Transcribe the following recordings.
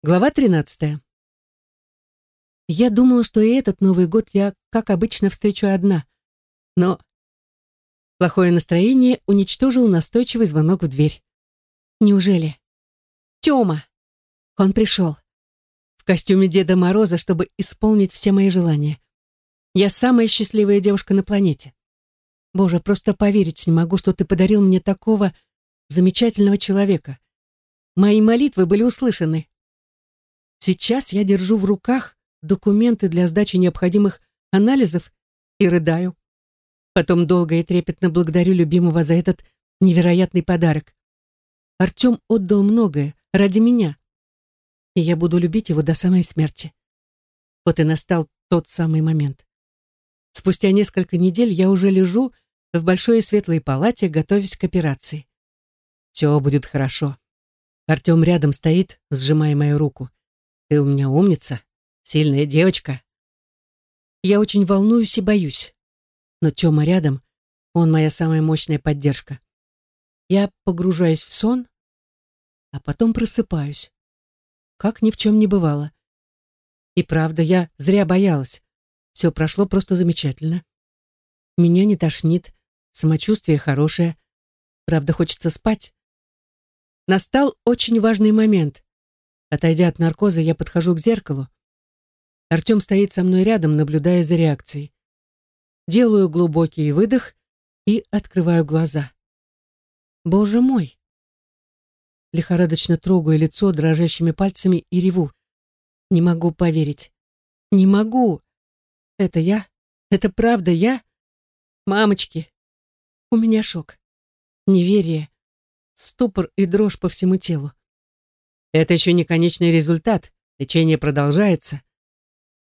Глава 13. Я думала, что и этот Новый год я, как обычно, встречу одна. Но плохое настроение уничтожил настойчивый звонок в дверь. Неужели? Тёма! Он пришел. В костюме Деда Мороза, чтобы исполнить все мои желания. Я самая счастливая девушка на планете. Боже, просто поверить не могу, что ты подарил мне такого замечательного человека. Мои молитвы были услышаны. Сейчас я держу в руках документы для сдачи необходимых анализов и рыдаю. Потом долго и трепетно благодарю любимого за этот невероятный подарок. Артем отдал многое ради меня, и я буду любить его до самой смерти. Вот и настал тот самый момент. Спустя несколько недель я уже лежу в большой и светлой палате, готовясь к операции. Все будет хорошо. Артем рядом стоит, сжимая мою руку. Ты у меня умница, сильная девочка. Я очень волнуюсь и боюсь. Но Тёма рядом, он моя самая мощная поддержка. Я погружаюсь в сон, а потом просыпаюсь. Как ни в чем не бывало. И правда, я зря боялась. Все прошло просто замечательно. Меня не тошнит, самочувствие хорошее. Правда, хочется спать. Настал очень важный момент. Отойдя от наркоза, я подхожу к зеркалу. Артем стоит со мной рядом, наблюдая за реакцией. Делаю глубокий выдох и открываю глаза. Боже мой! Лихорадочно трогаю лицо дрожащими пальцами и реву. Не могу поверить. Не могу. Это я? Это правда я? Мамочки! У меня шок. Неверие. Ступор и дрожь по всему телу. Это еще не конечный результат. Лечение продолжается.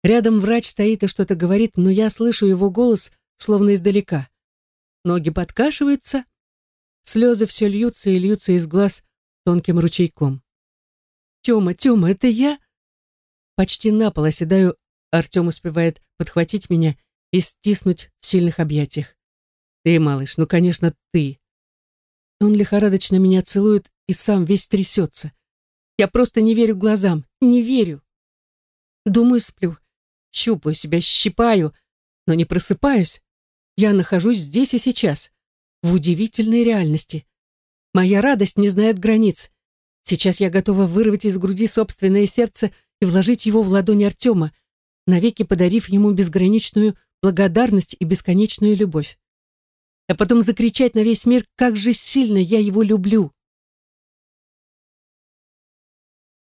Рядом врач стоит и что-то говорит, но я слышу его голос, словно издалека. Ноги подкашиваются, слезы все льются и льются из глаз тонким ручейком. «Тёма, Тёма, это я?» Почти на пол оседаю, Артем успевает подхватить меня и стиснуть в сильных объятиях. «Ты, малыш, ну, конечно, ты!» Он лихорадочно меня целует и сам весь трясется. Я просто не верю глазам, не верю. Думаю, сплю, щупаю себя, щипаю, но не просыпаюсь. Я нахожусь здесь и сейчас, в удивительной реальности. Моя радость не знает границ. Сейчас я готова вырвать из груди собственное сердце и вложить его в ладони Артема, навеки подарив ему безграничную благодарность и бесконечную любовь. А потом закричать на весь мир, как же сильно я его люблю.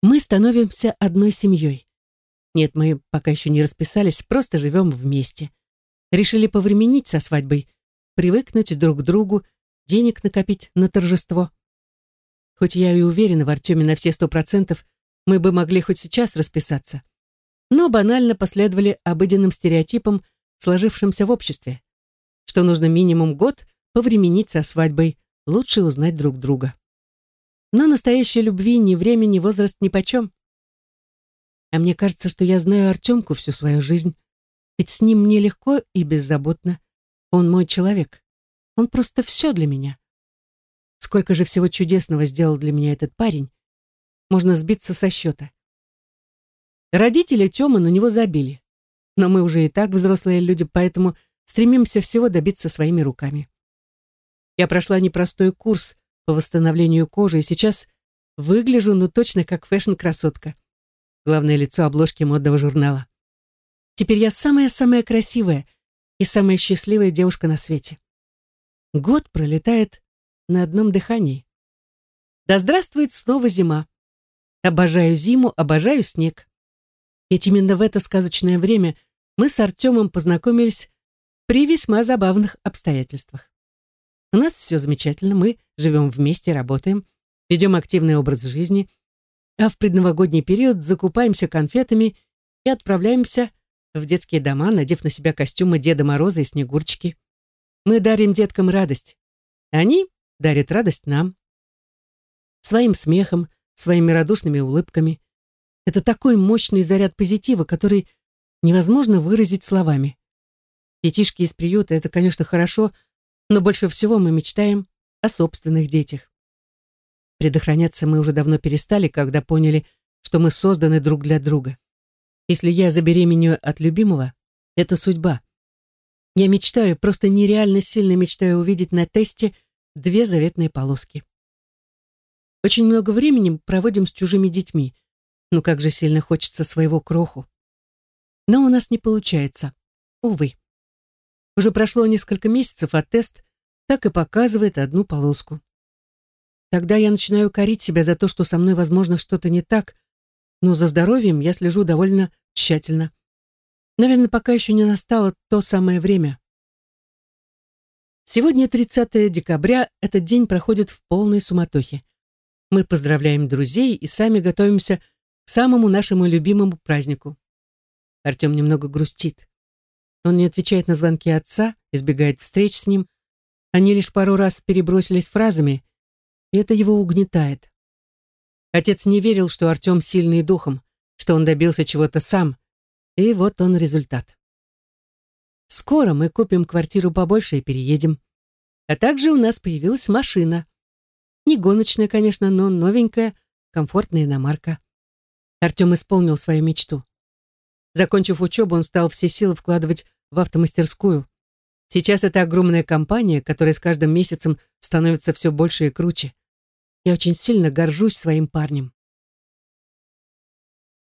Мы становимся одной семьей. Нет, мы пока еще не расписались, просто живем вместе. Решили повременить со свадьбой, привыкнуть друг к другу, денег накопить на торжество. Хоть я и уверена в Артеме на все сто процентов, мы бы могли хоть сейчас расписаться. Но банально последовали обыденным стереотипам, сложившимся в обществе, что нужно минимум год повременить со свадьбой, лучше узнать друг друга. Но настоящей любви ни время, ни возраст нипочем. А мне кажется, что я знаю Артемку всю свою жизнь. Ведь с ним мне легко и беззаботно. Он мой человек. Он просто все для меня. Сколько же всего чудесного сделал для меня этот парень. Можно сбиться со счета. Родители Тёмы на него забили. Но мы уже и так взрослые люди, поэтому стремимся всего добиться своими руками. Я прошла непростой курс по восстановлению кожи и сейчас выгляжу, ну точно как фэшн-красотка. Главное лицо обложки модного журнала. Теперь я самая-самая красивая и самая счастливая девушка на свете. Год пролетает на одном дыхании. Да здравствует снова зима. Обожаю зиму, обожаю снег. Ведь именно в это сказочное время мы с Артемом познакомились при весьма забавных обстоятельствах. У нас все замечательно, мы живем вместе, работаем, ведем активный образ жизни, а в предновогодний период закупаемся конфетами и отправляемся в детские дома, надев на себя костюмы Деда Мороза и Снегурочки. Мы дарим деткам радость. Они дарят радость нам. Своим смехом, своими радушными улыбками. Это такой мощный заряд позитива, который невозможно выразить словами. Детишки из приюта — это, конечно, хорошо, но больше всего мы мечтаем о собственных детях. Предохраняться мы уже давно перестали, когда поняли, что мы созданы друг для друга. Если я забеременею от любимого, это судьба. Я мечтаю, просто нереально сильно мечтаю увидеть на тесте две заветные полоски. Очень много времени проводим с чужими детьми. Ну как же сильно хочется своего кроху. Но у нас не получается. Увы. Уже прошло несколько месяцев, а тест так и показывает одну полоску. Тогда я начинаю корить себя за то, что со мной, возможно, что-то не так, но за здоровьем я слежу довольно тщательно. Наверное, пока еще не настало то самое время. Сегодня 30 декабря, этот день проходит в полной суматохе. Мы поздравляем друзей и сами готовимся к самому нашему любимому празднику. Артем немного грустит. Он не отвечает на звонки отца, избегает встреч с ним. Они лишь пару раз перебросились фразами, и это его угнетает. Отец не верил, что Артем сильный духом, что он добился чего-то сам, и вот он результат. Скоро мы купим квартиру побольше и переедем. А также у нас появилась машина. Не гоночная, конечно, но новенькая, комфортная иномарка. Артем исполнил свою мечту. Закончив учебу, он стал все силы вкладывать в автомастерскую. Сейчас это огромная компания, которая с каждым месяцем становится все больше и круче. Я очень сильно горжусь своим парнем.